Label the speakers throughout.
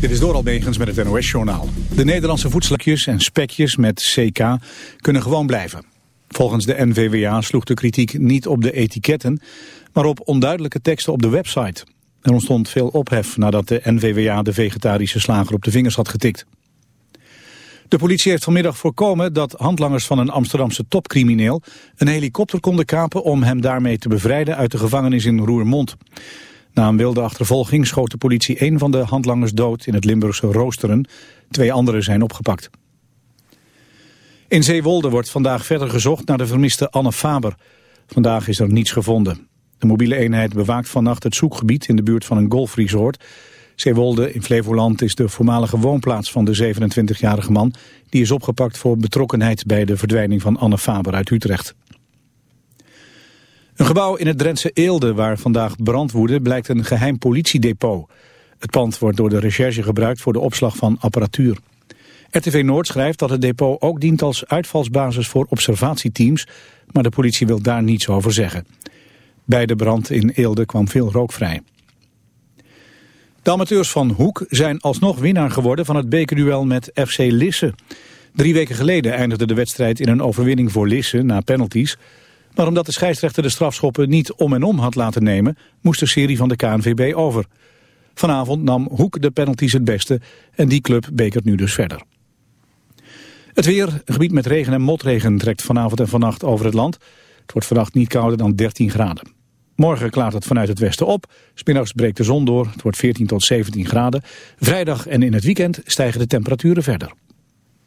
Speaker 1: Dit is door Albegens met het NOS-journaal. De Nederlandse voedselakjes en spekjes met CK kunnen gewoon blijven. Volgens de NVWA sloeg de kritiek niet op de etiketten, maar op onduidelijke teksten op de website. Er ontstond veel ophef nadat de NVWA de vegetarische slager op de vingers had getikt. De politie heeft vanmiddag voorkomen dat handlangers van een Amsterdamse topcrimineel een helikopter konden kapen om hem daarmee te bevrijden uit de gevangenis in Roermond. Na een wilde achtervolging schoot de politie één van de handlangers dood in het Limburgse Roosteren. Twee anderen zijn opgepakt. In Zeewolde wordt vandaag verder gezocht naar de vermiste Anne Faber. Vandaag is er niets gevonden. De mobiele eenheid bewaakt vannacht het zoekgebied in de buurt van een golfresort. Zeewolde in Flevoland is de voormalige woonplaats van de 27-jarige man... die is opgepakt voor betrokkenheid bij de verdwijning van Anne Faber uit Utrecht. Een gebouw in het Drentse Eelde waar vandaag brand woedde blijkt een geheim politiedepot. Het pand wordt door de recherche gebruikt voor de opslag van apparatuur. RTV Noord schrijft dat het depot ook dient als uitvalsbasis voor observatieteams, maar de politie wil daar niets over zeggen. Bij de brand in Eelde kwam veel rook vrij. De amateurs van Hoek zijn alsnog winnaar geworden van het bekerduel met FC Lisse. Drie weken geleden eindigde de wedstrijd in een overwinning voor Lisse na penalties. Maar omdat de scheidsrechter de strafschoppen niet om en om had laten nemen... moest de serie van de KNVB over. Vanavond nam Hoek de penalties het beste en die club bekert nu dus verder. Het weer, een gebied met regen en motregen trekt vanavond en vannacht over het land. Het wordt vannacht niet kouder dan 13 graden. Morgen klaart het vanuit het westen op. Smiddags breekt de zon door. Het wordt 14 tot 17 graden. Vrijdag en in het weekend stijgen de temperaturen verder.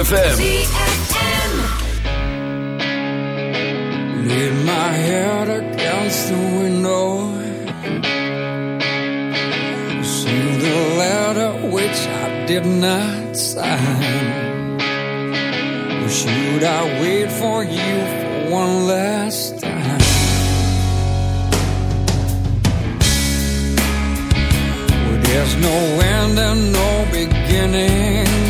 Speaker 2: ZFM.
Speaker 3: Lean my head against the window. See the letter which I did not sign. Should I wait for you for one last time? There's no end and no beginning.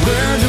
Speaker 3: So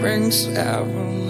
Speaker 4: nothing's everlasting.